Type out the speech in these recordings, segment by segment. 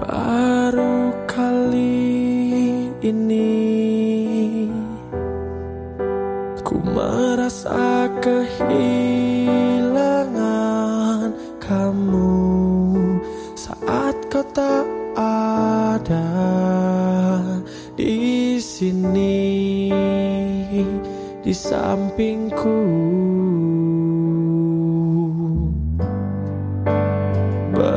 Baru kali ini Ku merasa kehilangan kamu. Saat kau tak ada di sini Di sampingku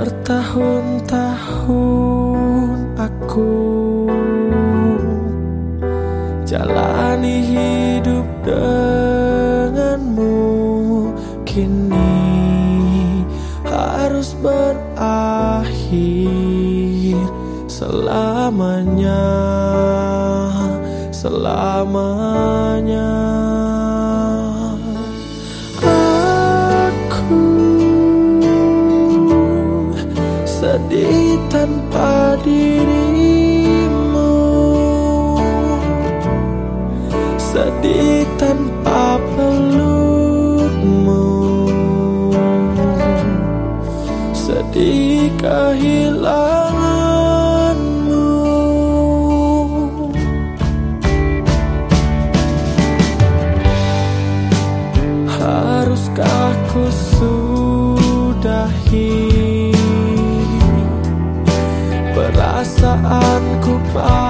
Bertahun-tahun aku Jalani hidup denganmu. Kini harus berakhir Selamanya Selamanya kehilanganmu. Haruskah ku sudahi Perasaanku padamu